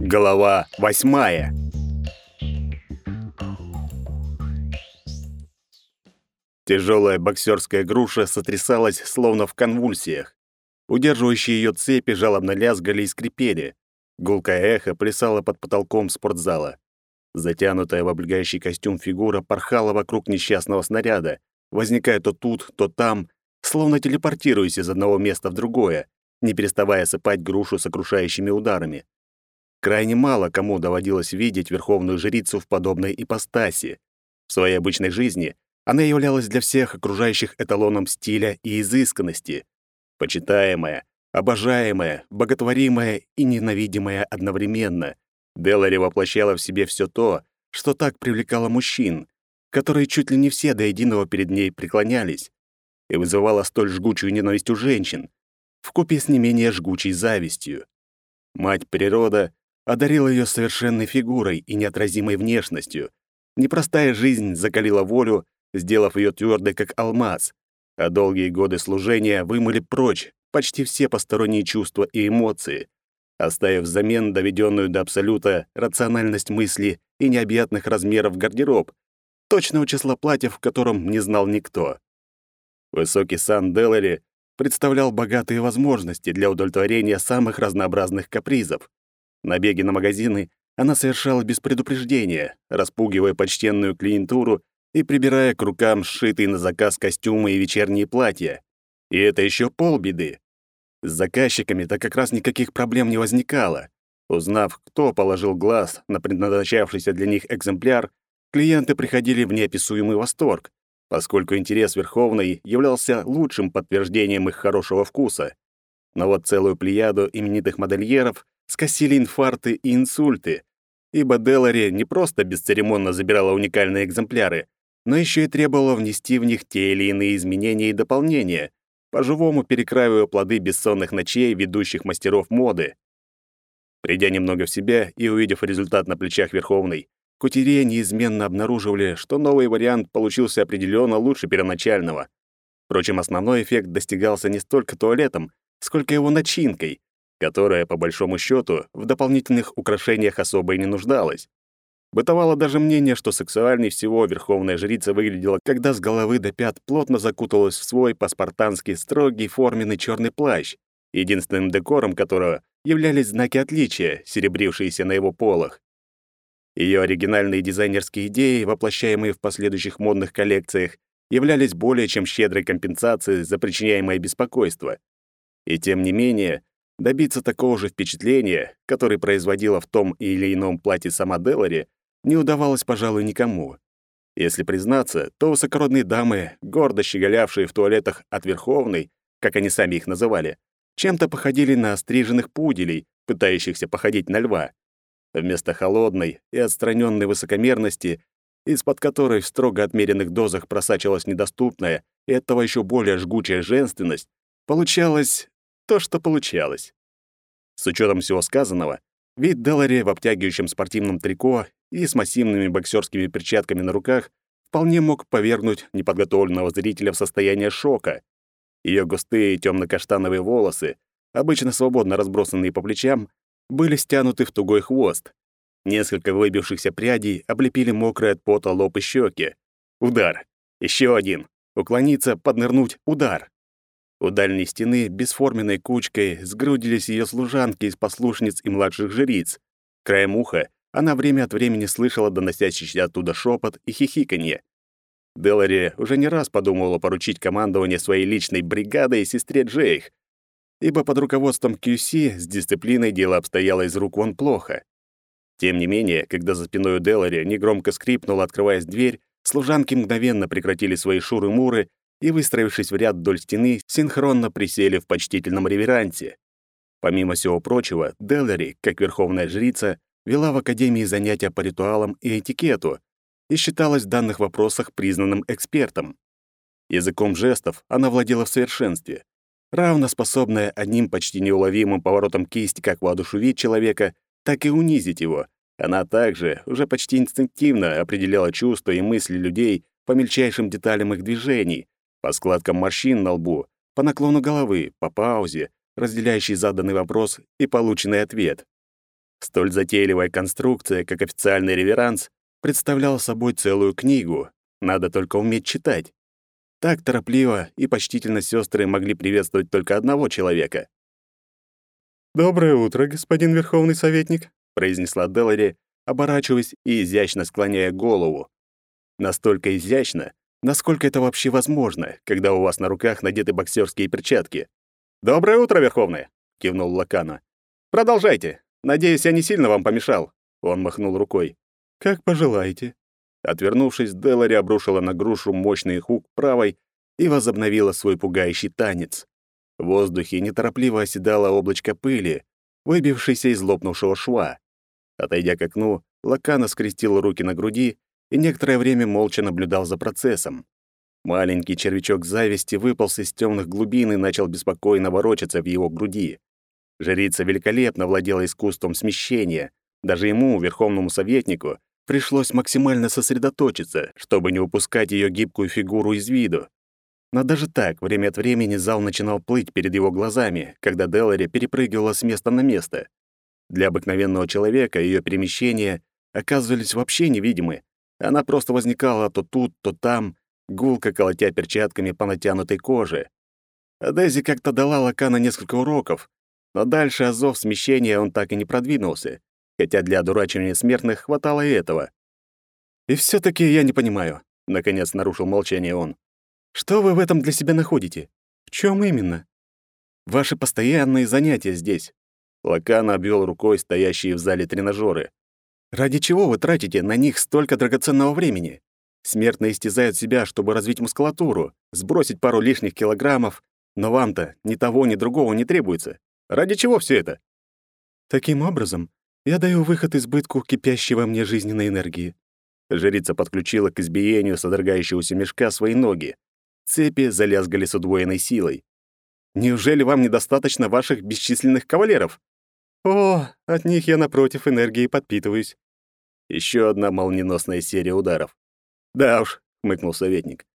Голова восьмая. Тяжелая боксерская груша сотрясалась, словно в конвульсиях. Удерживающие ее цепи жалобно лязгали и скрипели. Гулкое эхо плясало под потолком спортзала. Затянутая в облегающий костюм фигура порхала вокруг несчастного снаряда, возникая то тут, то там, словно телепортируясь из одного места в другое, не переставая сыпать грушу сокрушающими ударами. Крайне мало кому доводилось видеть верховную жрицу в подобной ипостаси. В своей обычной жизни она являлась для всех окружающих эталоном стиля и изысканности. Почитаемая, обожаемая, боготворимая и ненавидимая одновременно. Делари воплощала в себе все то, что так привлекало мужчин, которые чуть ли не все до единого перед ней преклонялись, и вызывала столь жгучую ненависть у женщин, вкупе с не менее жгучей завистью. Мать природа одарила ее совершенной фигурой и неотразимой внешностью. Непростая жизнь закалила волю, сделав ее твердой, как алмаз, а долгие годы служения вымыли прочь почти все посторонние чувства и эмоции, оставив взамен доведенную до абсолюта рациональность мысли и необъятных размеров гардероб, точного числа платьев, в котором не знал никто. Высокий сан Делари представлял богатые возможности для удовлетворения самых разнообразных капризов. Набеги на магазины она совершала без предупреждения, распугивая почтенную клиентуру и прибирая к рукам сшитые на заказ костюмы и вечерние платья. И это еще полбеды. С заказчиками-то как раз никаких проблем не возникало. Узнав, кто положил глаз на предназначавшийся для них экземпляр, клиенты приходили в неописуемый восторг, поскольку интерес Верховной являлся лучшим подтверждением их хорошего вкуса. Но вот целую плеяду именитых модельеров скосили инфаркты и инсульты, ибо Делари не просто бесцеремонно забирала уникальные экземпляры, но еще и требовала внести в них те или иные изменения и дополнения, по-живому перекраивая плоды бессонных ночей ведущих мастеров моды. Придя немного в себя и увидев результат на плечах Верховной, Кутере неизменно обнаруживали, что новый вариант получился определенно лучше первоначального. Впрочем, основной эффект достигался не столько туалетом, сколько его начинкой, которая, по большому счету, в дополнительных украшениях особо и не нуждалась. Бытовало даже мнение, что сексуальней всего верховная жрица выглядела, когда с головы до пят плотно закуталась в свой по-спартански строгий форменный черный плащ, единственным декором которого являлись знаки отличия, серебрившиеся на его полах. Ее оригинальные дизайнерские идеи, воплощаемые в последующих модных коллекциях, являлись более чем щедрой компенсацией за причиняемое беспокойство. И тем не менее, добиться такого же впечатления, которое производила в том или ином платье сама Делари, не удавалось, пожалуй, никому. Если признаться, то высокородные дамы, гордо щеголявшие в туалетах от Верховной, как они сами их называли, чем-то походили на остриженных пуделей, пытающихся походить на льва. Вместо холодной и отстраненной высокомерности, из-под которой в строго отмеренных дозах просачивалась недоступная и оттого еще более жгучая женственность, получалось то, что получалось. С учетом всего сказанного, вид Делари в обтягивающем спортивном трико и с массивными боксерскими перчатками на руках вполне мог повергнуть неподготовленного зрителя в состояние шока. Ее густые темно-каштановые волосы, обычно свободно разбросанные по плечам, были стянуты в тугой хвост. Несколько выбившихся прядей облепили мокрые от пота лоб и щеки. Удар. Еще один. Уклониться, поднырнуть, удар. У дальней стены бесформенной кучкой сгрудились ее служанки из послушниц и младших жриц. Краем уха она время от времени слышала доносящийся оттуда шепот и хихиканье. Делари уже не раз подумывала поручить командование своей личной бригадой сестре Джейх, ибо под руководством QC с дисциплиной дело обстояло из рук вон плохо. Тем не менее, когда за спиной у Делари негромко скрипнула, открываясь дверь, служанки мгновенно прекратили свои шуры-муры и, выстроившись в ряд вдоль стены, синхронно присели в почтительном реверансе. Помимо всего прочего, Делари, как верховная жрица, вела в Академии занятия по ритуалам и этикету и считалась в данных вопросах признанным экспертом. Языком жестов она владела в совершенстве равно способная одним почти неуловимым поворотом кисти как воодушевить человека, так и унизить его. Она также уже почти инстинктивно определяла чувства и мысли людей по мельчайшим деталям их движений, по складкам морщин на лбу, по наклону головы, по паузе, разделяющей заданный вопрос и полученный ответ. Столь затейливая конструкция, как официальный реверанс, представляла собой целую книгу. Надо только уметь читать. Так торопливо и почтительно сестры могли приветствовать только одного человека. «Доброе утро, господин Верховный Советник», — произнесла Делари, оборачиваясь и изящно склоняя голову. Настолько изящно, насколько это вообще возможно, когда у вас на руках надеты боксерские перчатки. «Доброе утро, Верховная!» — кивнул Лакана. «Продолжайте. Надеюсь, я не сильно вам помешал». Он махнул рукой. «Как пожелаете». Отвернувшись, Делари обрушила на грушу мощный хук правой и возобновила свой пугающий танец. В воздухе неторопливо оседало облачко пыли, выбившееся из лопнувшего шва. Отойдя к окну, Лакана скрестил руки на груди и некоторое время молча наблюдал за процессом. Маленький червячок зависти выполз из темных глубин и начал беспокойно ворочаться в его груди. Жрица великолепно владела искусством смещения. Даже ему, верховному советнику, пришлось максимально сосредоточиться, чтобы не упускать ее гибкую фигуру из виду. Но даже так, время от времени зал начинал плыть перед его глазами, когда Делари перепрыгивала с места на место. Для обыкновенного человека ее перемещения оказывались вообще невидимы. Она просто возникала то тут, то там, гулко колотя перчатками по натянутой коже. А Дейзи как-то дала Лакана несколько уроков, но дальше азов смещения он так и не продвинулся, хотя для одурачивания смертных хватало и этого. «И все таки я не понимаю», — наконец нарушил молчание он. Что вы в этом для себя находите? В чем именно? Ваши постоянные занятия здесь. Лакан обвел рукой стоящие в зале тренажеры. Ради чего вы тратите на них столько драгоценного времени? Смертно истязают себя, чтобы развить мускулатуру, сбросить пару лишних килограммов, но вам-то ни того, ни другого не требуется. Ради чего все это? Таким образом, я даю выход избытку кипящей во мне жизненной энергии. Жрица подключила к избиению содрогающегося мешка свои ноги, Цепи залязгали с удвоенной силой. «Неужели вам недостаточно ваших бесчисленных кавалеров?» «О, от них я, напротив, энергией подпитываюсь». Еще одна молниеносная серия ударов. «Да уж», — хмыкнул советник.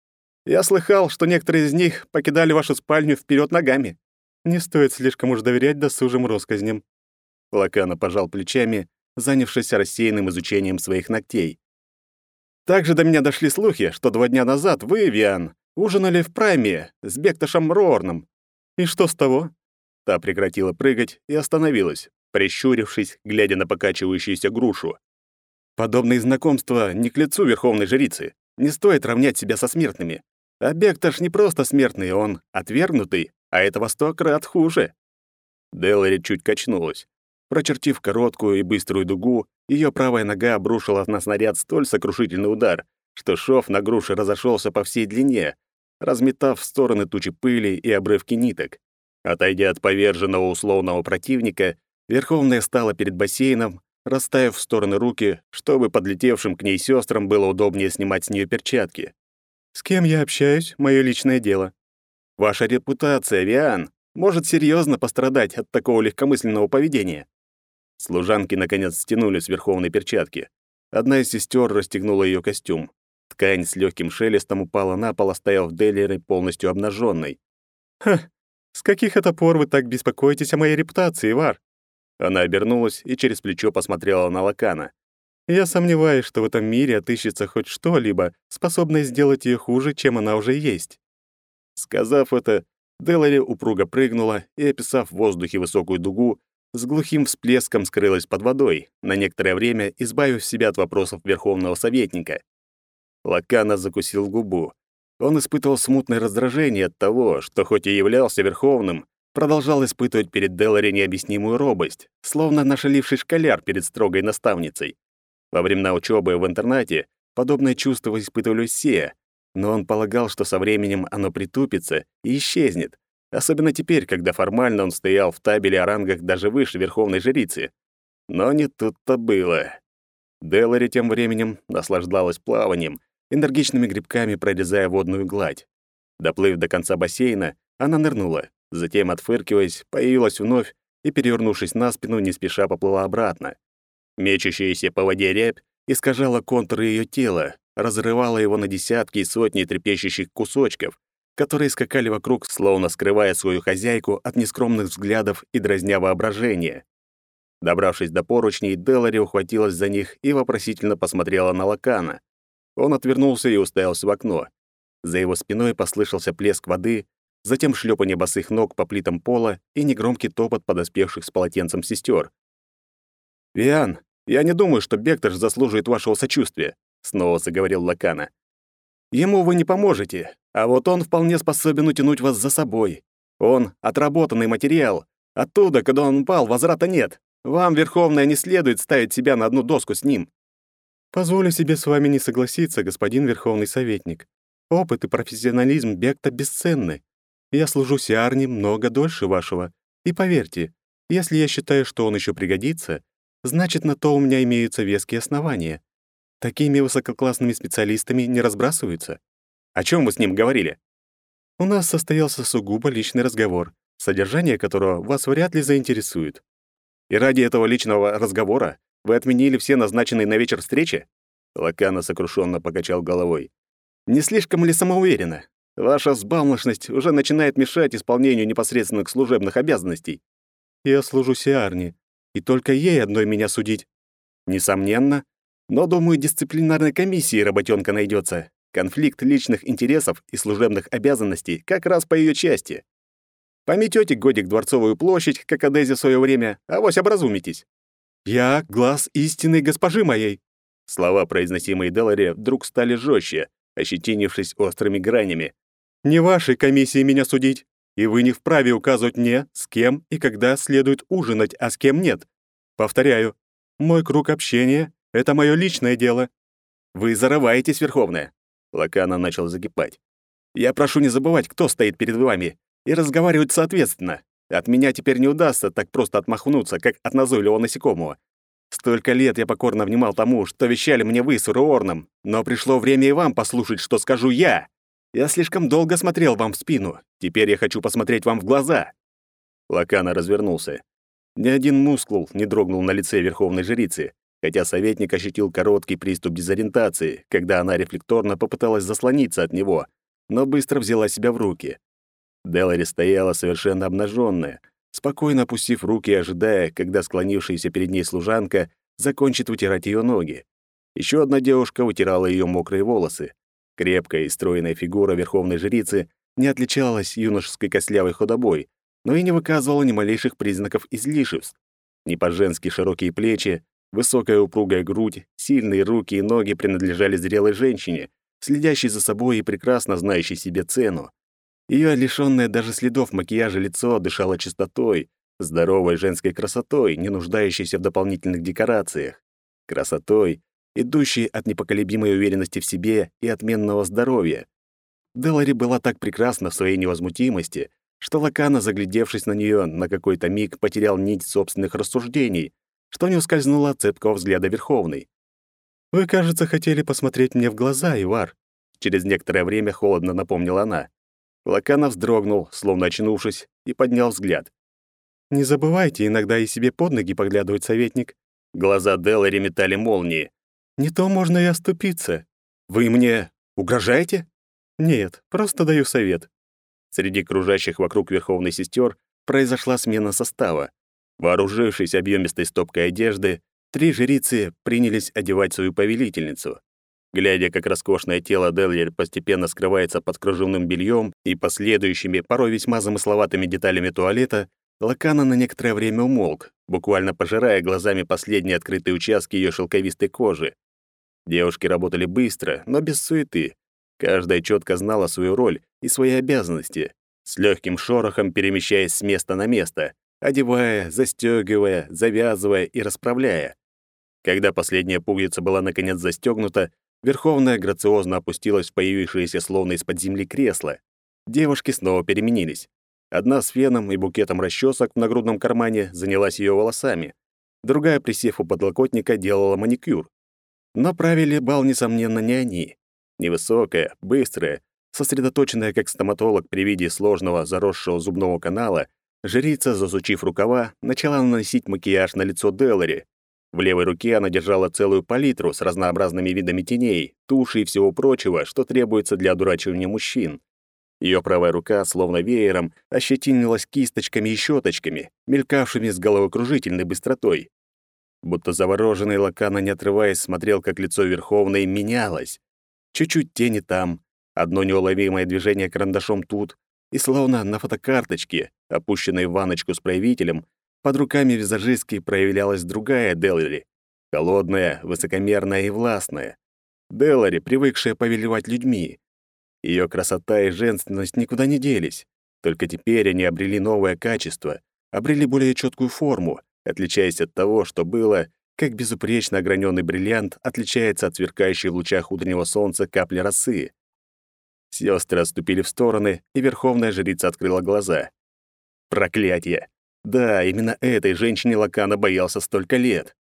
«Я слыхал, что некоторые из них покидали вашу спальню вперед ногами. Не стоит слишком уж доверять досужим россказням». Лакана пожал плечами, занявшись рассеянным изучением своих ногтей. «Также до меня дошли слухи, что два дня назад вы, Виан, Ужинали в прайме с Бекташем Рорном. И что с того? Та прекратила прыгать и остановилась, прищурившись, глядя на покачивающуюся грушу. Подобные знакомства не к лицу верховной жрицы. Не стоит равнять себя со смертными. А Бекташ не просто смертный, он отвергнутый, а это во сто крат хуже. Делари чуть качнулась. Прочертив короткую и быструю дугу, ее правая нога обрушила на снаряд столь сокрушительный удар, что шов на груше разошелся по всей длине, разметав в стороны тучи пыли и обрывки ниток. Отойдя от поверженного условного противника, Верховная стала перед бассейном, расставив в стороны руки, чтобы подлетевшим к ней сестрам было удобнее снимать с нее перчатки. «С кем я общаюсь, мое личное дело. Ваша репутация, Виан, может серьезно пострадать от такого легкомысленного поведения». Служанки, наконец, стянули с Верховной перчатки. Одна из сестер расстегнула ее костюм. Ткань с легким шелестом упала на пол, оставив Деллеры полностью обнаженной. «Ха, с каких это пор вы так беспокоитесь о моей репутации, Вар?» Она обернулась и через плечо посмотрела на Лакана. «Я сомневаюсь, что в этом мире отыщется хоть что-либо, способное сделать ее хуже, чем она уже есть». Сказав это, Делари упруго прыгнула и, описав в воздухе высокую дугу, с глухим всплеском скрылась под водой, на некоторое время избавив себя от вопросов Верховного Советника. Лакана закусил губу. Он испытывал смутное раздражение от того, что хоть и являлся верховным, продолжал испытывать перед Делари необъяснимую робость, словно нашаливший школяр перед строгой наставницей. Во времена учебы в интернате подобное чувство испытывали все, но он полагал, что со временем оно притупится и исчезнет, особенно теперь, когда формально он стоял в табеле о рангах даже выше верховной жрицы. Но не тут-то было. Делари тем временем наслаждалась плаванием, энергичными грибками прорезая водную гладь. Доплыв до конца бассейна, она нырнула, затем, отфыркиваясь, появилась вновь и, перевернувшись на спину, не спеша поплыла обратно. Мечущаяся по воде рябь искажала контуры ее тела, разрывала его на десятки и сотни трепещущих кусочков, которые скакали вокруг, словно скрывая свою хозяйку от нескромных взглядов и дразня воображение. Добравшись до поручней, Делари ухватилась за них и вопросительно посмотрела на Лакана. Он отвернулся и уставился в окно. За его спиной послышался плеск воды, затем шлепанье босых ног по плитам пола и негромкий топот подоспевших с полотенцем сестер. «Виан, я не думаю, что Бектор заслуживает вашего сочувствия», — снова заговорил Лакана. «Ему вы не поможете, а вот он вполне способен утянуть вас за собой. Он — отработанный материал. Оттуда, когда он упал, возврата нет. Вам, Верховная, не следует ставить себя на одну доску с ним». «Позволю себе с вами не согласиться, господин Верховный Советник. Опыт и профессионализм Бекта бесценны. Я служу Сиарне много дольше вашего. И поверьте, если я считаю, что он еще пригодится, значит, на то у меня имеются веские основания. Такими высококлассными специалистами не разбрасываются. О чем вы с ним говорили? У нас состоялся сугубо личный разговор, содержание которого вас вряд ли заинтересует. И ради этого личного разговора вы отменили все назначенные на вечер встречи? Лакана сокрушенно покачал головой. Не слишком ли самоуверенно? Ваша взбалмошность уже начинает мешать исполнению непосредственных служебных обязанностей. Я служу Сиарне, и только ей одной меня судить. Несомненно. Но, думаю, дисциплинарной комиссии работенка найдется. Конфликт личных интересов и служебных обязанностей как раз по ее части. Пометете годик Дворцовую площадь, как Адези в свое время, а вось образумитесь. «Я — глаз истинной госпожи моей!» Слова, произносимые Деларе, вдруг стали жестче, ощетинившись острыми гранями. Не вашей комиссии меня судить, и вы не вправе указывать мне, с кем и когда следует ужинать, а с кем нет. Повторяю, мой круг общения — это мое личное дело. Вы зарываетесь, Верховная. Лакана начал закипать. Я прошу не забывать, кто стоит перед вами, и разговаривать соответственно. От меня теперь не удастся так просто отмахнуться, как от назойливого насекомого. Столько лет я покорно внимал тому, что вещали мне вы с Руорном, но пришло время и вам послушать, что скажу я. Я слишком долго смотрел вам в спину. Теперь я хочу посмотреть вам в глаза». Лакана развернулся. Ни один мускул не дрогнул на лице верховной жрицы, хотя советник ощутил короткий приступ дезориентации, когда она рефлекторно попыталась заслониться от него, но быстро взяла себя в руки. Делари стояла совершенно обнаженная, спокойно опустив руки, ожидая, когда склонившаяся перед ней служанка закончит вытирать ее ноги. Еще одна девушка вытирала ее мокрые волосы. Крепкая и стройная фигура верховной жрицы не отличалась юношеской костлявой худобой, но и не выказывала ни малейших признаков излишеств. Не по-женски широкие плечи, высокая упругая грудь, сильные руки и ноги принадлежали зрелой женщине, следящей за собой и прекрасно знающей себе цену. Ее лишённое даже следов макияжа лицо дышало чистотой, здоровой женской красотой, не нуждающейся в дополнительных декорациях. Красотой, идущей от непоколебимой уверенности в себе и отменного здоровья. Делари была так прекрасна в своей невозмутимости, что Лакана, заглядевшись на нее, на какой-то миг потерял нить собственных рассуждений, что не ускользнуло от цепкого взгляда Верховной. «Вы, кажется, хотели посмотреть мне в глаза, Ивар», через некоторое время холодно напомнила она. Лакана вздрогнул, словно очнувшись, и поднял взгляд. «Не забывайте иногда и себе под ноги поглядывать, советник». Глаза Делари метали молнии. Не то можно и оступиться. Вы мне угрожаете? Нет, просто даю совет. Среди кружащих вокруг верховной сестер произошла смена состава. Вооружившись объемистой стопкой одежды, три жрицы принялись одевать свою повелительницу. Глядя, как роскошное тело Деллер постепенно скрывается под кружевным бельем и последующими, порой весьма замысловатыми деталями туалета, Лакана на некоторое время умолк, буквально пожирая глазами последние открытые участки ее шелковистой кожи. Девушки работали быстро, но без суеты. Каждая четко знала свою роль и свои обязанности, с легким шорохом перемещаясь с места на место, одевая, застегивая, завязывая и расправляя. Когда последняя пуговица была наконец застегнута, Верховная грациозно опустилась в появившееся словно из-под земли кресло. Девушки снова переменились. Одна с феном и букетом расчесок в нагрудном кармане занялась ее волосами. Другая, присев у подлокотника, делала маникюр. Но правили бал, несомненно, не они. Невысокая, быстрая, сосредоточенная как стоматолог при виде сложного заросшего зубного канала, жрица, засучив рукава, начала наносить макияж на лицо Делари. В левой руке она держала целую палитру с разнообразными видами теней, туши и всего прочего, что требуется для одурачивания мужчин. Ее правая рука, словно веером, ощетинилась кисточками и щеточками, мелькавшими с головокружительной быстротой. Будто завороженный Лакана, не отрываясь, смотрел, как лицо Верховной менялось. Чуть-чуть тени там, одно неуловимое движение карандашом тут, и словно на фотокарточке, опущенной в ваночку с проявителем, под руками визажистки проявлялась другая Деллари, холодная, высокомерная и властная. Деллари, привыкшая повелевать людьми. Ее красота и женственность никуда не делись, только теперь они обрели новое качество, обрели более четкую форму, отличаясь от того, что было, как безупречно ограненный бриллиант отличается от сверкающей в лучах утреннего солнца капли росы. Сестры отступили в стороны, и верховная жрица открыла глаза. Проклятие! Да, именно этой женщине Лакана боялся столько лет.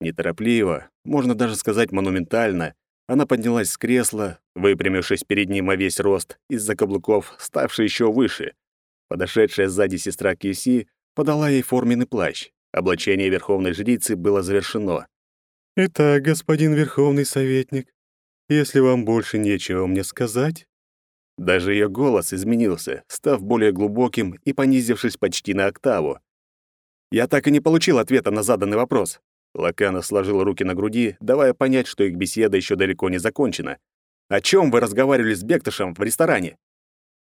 Неторопливо, можно даже сказать монументально, она поднялась с кресла, выпрямившись перед ним во весь рост, из-за каблуков, ставший еще выше. Подошедшая сзади сестра Кьюси подала ей форменный плащ. Облачение верховной жрицы было завершено. «Итак, господин верховный советник, если вам больше нечего мне сказать...» Даже ее голос изменился, став более глубоким и понизившись почти на октаву. «Я так и не получил ответа на заданный вопрос». Лаканов сложил руки на груди, давая понять, что их беседа еще далеко не закончена. «О чем вы разговаривали с Бектышем в ресторане?»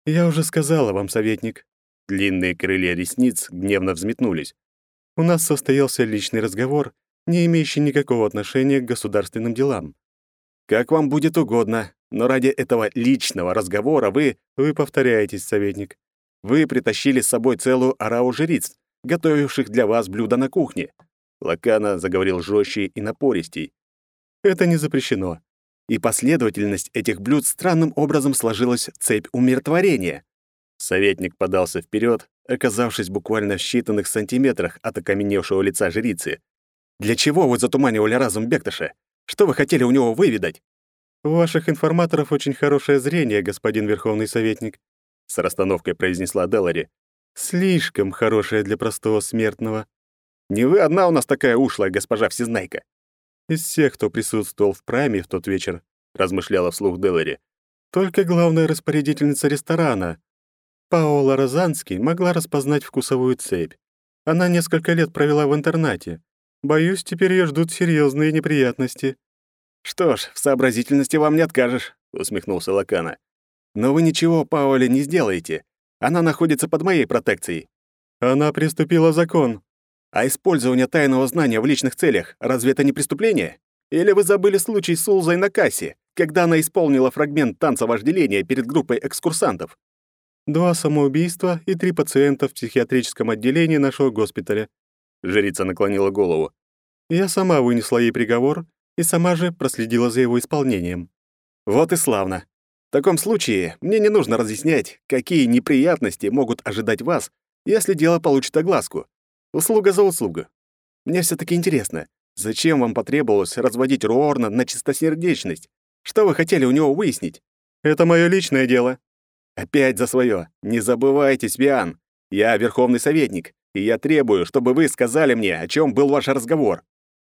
«Я уже сказала вам, советник». Длинные крылья ресниц гневно взметнулись. У нас состоялся личный разговор, не имеющий никакого отношения к государственным делам. Как вам будет угодно, но ради этого личного разговора вы... Вы повторяетесь, советник. Вы притащили с собой целую орау жриц, готовивших для вас блюда на кухне. Лакана заговорил жестче и напористей. Это не запрещено. И последовательность этих блюд странным образом сложилась в цепь умиротворения. Советник подался вперед, оказавшись буквально в считанных сантиметрах от окаменевшего лица жрицы. «Для чего вы затуманивали разум Бектыша? Что вы хотели у него выведать?» «У ваших информаторов очень хорошее зрение, господин Верховный Советник», с расстановкой произнесла Делари. «Слишком хорошее для простого смертного». «Не вы одна у нас такая ушлая, госпожа Всезнайка». «Из всех, кто присутствовал в прайме в тот вечер», размышляла вслух Делари, «только главная распорядительница ресторана, Паола Розанский могла распознать вкусовую цепь. Она несколько лет провела в интернате. Боюсь, теперь ее ждут серьезные неприятности. Что ж, в сообразительности вам не откажешь, усмехнулся Лакана. Но вы ничего Паоле не сделаете. Она находится под моей протекцией. Она приступила закон. А использование тайного знания в личных целях разве это не преступление? Или вы забыли случай с Улзой на кассе, когда она исполнила фрагмент танца вожделения перед группой экскурсантов? Два самоубийства и три пациента в психиатрическом отделении нашего госпиталя. Жрица наклонила голову. Я сама вынесла ей приговор и сама же проследила за его исполнением. Вот и славно. В таком случае мне не нужно разъяснять, какие неприятности могут ожидать вас, если дело получит огласку. Услуга за услугу. Мне все таки интересно, зачем вам потребовалось разводить Руорна на чистосердечность? Что вы хотели у него выяснить? Это мое личное дело, Опять за свое. Не забывайте, Свиан. Я верховный советник, и я требую, чтобы вы сказали мне, о чем был ваш разговор.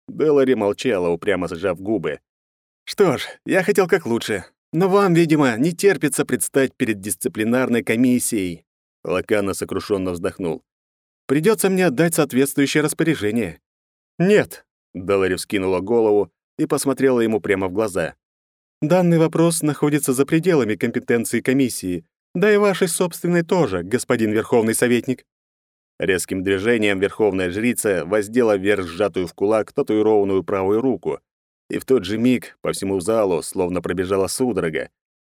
Делари молчала, упрямо сжав губы. Что ж, я хотел как лучше, но вам, видимо, не терпится предстать перед дисциплинарной комиссией. Лакана сокрушенно вздохнул. Придется мне отдать соответствующее распоряжение. Нет, Делари вскинула голову и посмотрела ему прямо в глаза. Данный вопрос находится за пределами компетенции комиссии, да и вашей собственной тоже, господин Верховный Советник». Резким движением Верховная Жрица воздела вверх сжатую в кулак татуированную правую руку, и в тот же миг по всему залу словно пробежала судорога.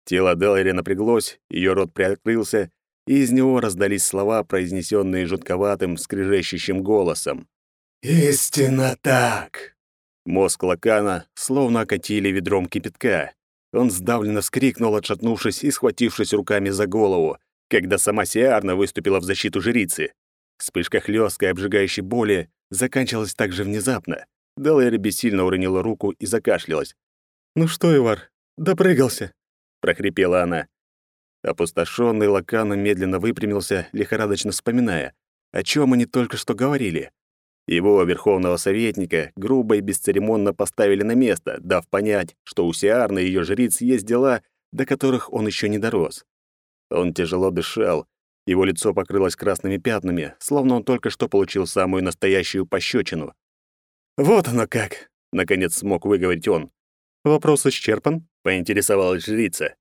Тело Делари напряглось, ее рот приоткрылся, и из него раздались слова, произнесенные жутковатым, скрежещущим голосом. «Истинно так!» Мозг Лакана словно окатили ведром кипятка. Он сдавленно вскрикнул, отшатнувшись и схватившись руками за голову, когда сама Сиарна выступила в защиту жрицы. Вспышка хлёсткой, обжигающей боли заканчивалась так же внезапно. Делэри бессильно уронила руку и закашлялась. «Ну что, Ивар, допрыгался?» — прохрипела она. Опустошённый Лакана медленно выпрямился, лихорадочно вспоминая, о чем они только что говорили. Его, верховного советника, грубо и бесцеремонно поставили на место, дав понять, что у Сиарны и её жриц есть дела, до которых он ещё не дорос. Он тяжело дышал, его лицо покрылось красными пятнами, словно он только что получил самую настоящую пощечину. «Вот оно как!» — наконец смог выговорить он. «Вопрос исчерпан?» — поинтересовалась жрица.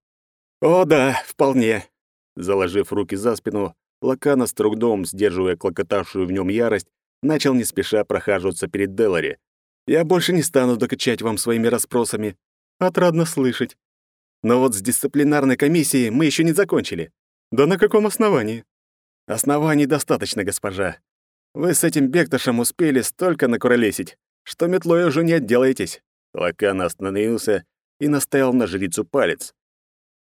«О да, вполне». Заложив руки за спину, Лакана с трудом, сдерживая клокотавшую в нем ярость, начал не спеша прохаживаться перед Делари. «Я больше не стану докачать вам своими расспросами. Отрадно слышать. Но вот с дисциплинарной комиссией мы еще не закончили. Да на каком основании? Оснований достаточно, госпожа. Вы с этим Бектошем успели столько накуролесить, что метлой уже не отделаетесь. Лакан остановился и наставил на жрицу палец.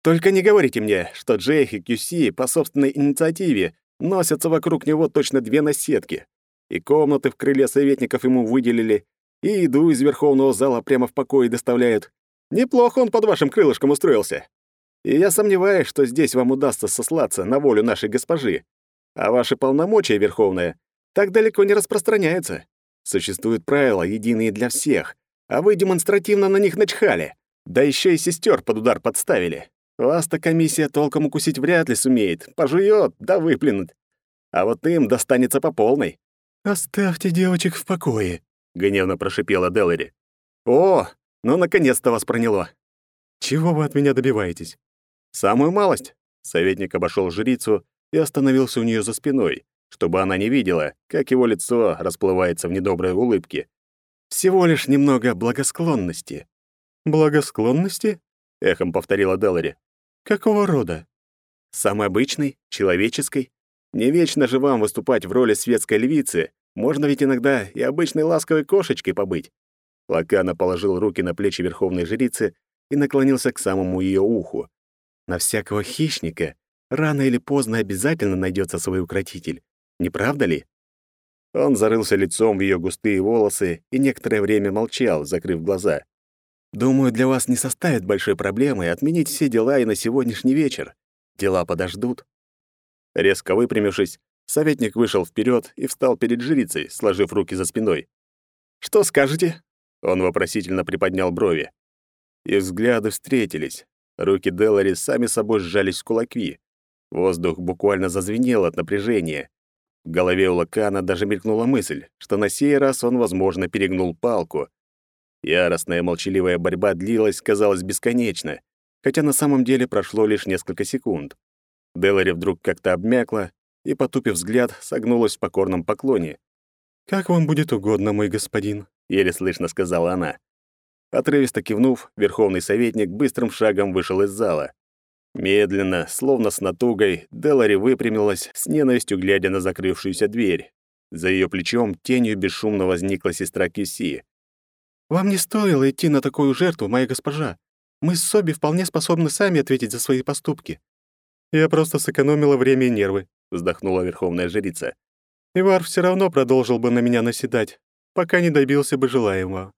Только не говорите мне, что Джейх и Кьюси по собственной инициативе носятся вокруг него точно две наседки. И комнаты в крыле советников ему выделили, и еду из верховного зала прямо в покое доставляют. Неплохо он под вашим крылышком устроился. И я сомневаюсь, что здесь вам удастся сослаться на волю нашей госпожи. А ваши полномочия, Верховная, так далеко не распространяются. Существуют правила, единые для всех, а вы демонстративно на них начхали. Да еще и сестер под удар подставили. Вас-то комиссия толком укусить вряд ли сумеет. Пожует, да выплюнет. А вот им достанется по полной. «Оставьте девочек в покое», — гневно прошипела Делари. «О, ну, наконец-то вас проняло. Чего вы от меня добиваетесь? «Самую малость!» Советник обошел жрицу и остановился у нее за спиной, чтобы она не видела, как его лицо расплывается в недоброй улыбке. «Всего лишь немного благосклонности». «Благосклонности?» — эхом повторила Делари. «Какого рода?» «Самой обычной, человеческой. Не вечно же вам выступать в роли светской львицы. Можно ведь иногда и обычной ласковой кошечкой побыть». Лакана положил руки на плечи верховной жрицы и наклонился к самому ее уху. На всякого хищника рано или поздно обязательно найдется свой укротитель. Не правда ли? Он зарылся лицом в ее густые волосы и некоторое время молчал, закрыв глаза. «Думаю, для вас не составит большой проблемы отменить все дела и на сегодняшний вечер. Дела подождут». Резко выпрямившись, советник вышел вперед и встал перед жрицей, сложив руки за спиной. «Что скажете?» Он вопросительно приподнял брови. Их взгляды встретились. Руки Делари сами собой сжались в кулаки. Воздух буквально зазвенел от напряжения. В голове у Лакана даже мелькнула мысль, что на сей раз он, возможно, перегнул палку. Яростная молчаливая борьба длилась, казалось, бесконечно, хотя на самом деле прошло лишь несколько секунд. Делари вдруг как-то обмякла и, потупив взгляд, согнулась в покорном поклоне. «Как вам будет угодно, мой господин», — еле слышно сказала она. Отрывисто кивнув, верховный советник быстрым шагом вышел из зала. Медленно, словно с натугой, Делари выпрямилась, с ненавистью глядя на закрывшуюся дверь. За ее плечом тенью бесшумно возникла сестра Киси. «Вам не стоило идти на такую жертву, моя госпожа. Мы с Соби вполне способны сами ответить за свои поступки». «Я просто сэкономила время и нервы», — вздохнула верховная жрица. «Ивар все равно продолжил бы на меня наседать, пока не добился бы желаемого.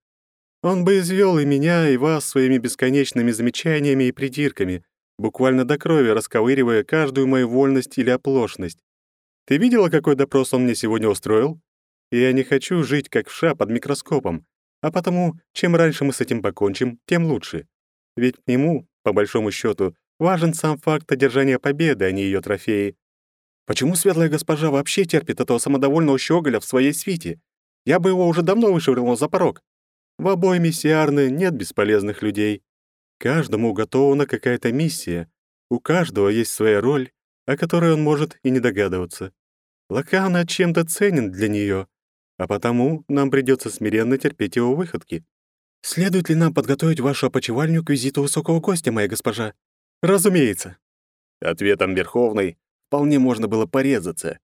Он бы извел и меня, и вас своими бесконечными замечаниями и придирками, буквально до крови расковыривая каждую мою вольность или оплошность. Ты видела, какой допрос он мне сегодня устроил? Я не хочу жить как вша под микроскопом, а потому, чем раньше мы с этим покончим, тем лучше. Ведь к нему, по большому счету, важен сам факт одержания победы, а не ее трофеи. Почему светлая госпожа вообще терпит этого самодовольного щеголя в своей свите? Я бы его уже давно вышвырнул за порог. В обойме Сиарны нет бесполезных людей. Каждому уготована какая-то миссия. У каждого есть своя роль, о которой он может и не догадываться. Лакана чем-то ценен для нее, а потому нам придется смиренно терпеть его выходки. Следует ли нам подготовить вашу опочивальню к визиту высокого гостя, моя госпожа? Разумеется. Ответом Верховной вполне можно было порезаться.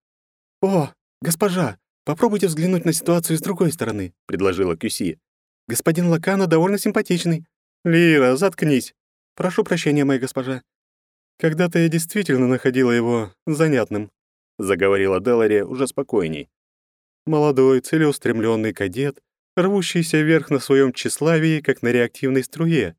О, госпожа, попробуйте взглянуть на ситуацию с другой стороны, предложила Кюси. Господин Лакана довольно симпатичный. Лира, заткнись. Прошу прощения, моя госпожа. Когда-то я действительно находила его занятным, заговорила Делари уже спокойней. Молодой, целеустремленный кадет, рвущийся вверх на своем тщеславии, как на реактивной струе.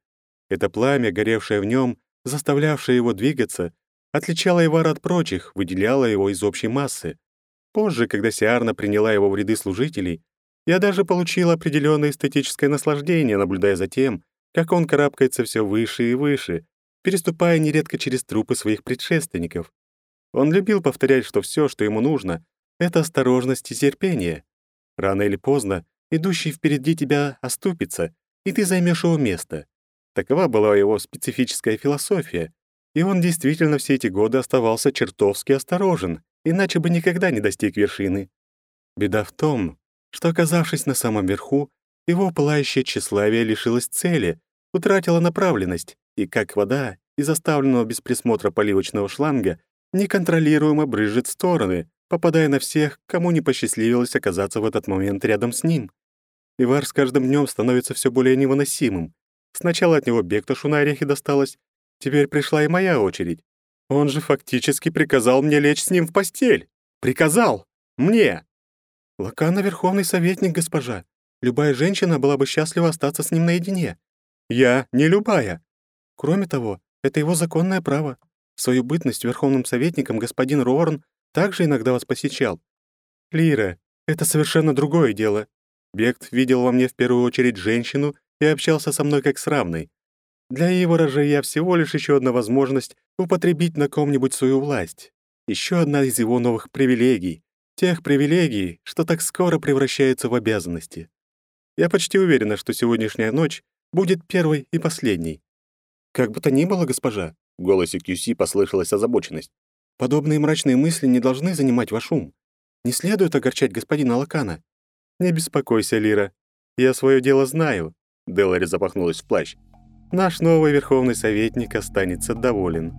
Это пламя, горевшее в нем, заставлявшее его двигаться, отличало Ивара от прочих, выделяло его из общей массы. Позже, когда Сиарна приняла его в ряды служителей, я даже получил определенное эстетическое наслаждение, наблюдая за тем, как он карабкается все выше и выше, переступая нередко через трупы своих предшественников. Он любил повторять, что все, что ему нужно, это осторожность и терпение. Рано или поздно идущий впереди тебя оступится, и ты займешь его место. Такова была его специфическая философия, и он действительно все эти годы оставался чертовски осторожен, иначе бы никогда не достиг вершины. Беда в том, что, оказавшись на самом верху, его пылающее тщеславие лишилось цели, утратило направленность, и как вода из оставленного без присмотра поливочного шланга неконтролируемо брызжет в стороны, попадая на всех, кому не посчастливилось оказаться в этот момент рядом с ним. Ивар с каждым днем становится все более невыносимым. Сначала от него Бектушу на орехи досталось, теперь пришла и моя очередь. Он же фактически приказал мне лечь с ним в постель. Приказал! Мне! Лакана — верховный советник, госпожа. Любая женщина была бы счастлива остаться с ним наедине. Я не любая. Кроме того, это его законное право. В свою бытность верховным советником господин Рорн также иногда вас посещал. Лира, это совершенно другое дело. Бект видел во мне в первую очередь женщину и общался со мной как с равной. Для Ивара же я всего лишь еще одна возможность употребить на ком-нибудь свою власть. Еще одна из его новых привилегий. Тех привилегий, что так скоро превращаются в обязанности. Я почти уверена, что сегодняшняя ночь будет первой и последней. Как бы то ни было, госпожа, в голосе Кьюси послышалась озабоченность. Подобные мрачные мысли не должны занимать ваш ум. Не следует огорчать господина Лакана. Не беспокойся, Лира. Я свое дело знаю. Делари запахнулась в плащ. Наш новый верховный советник останется доволен.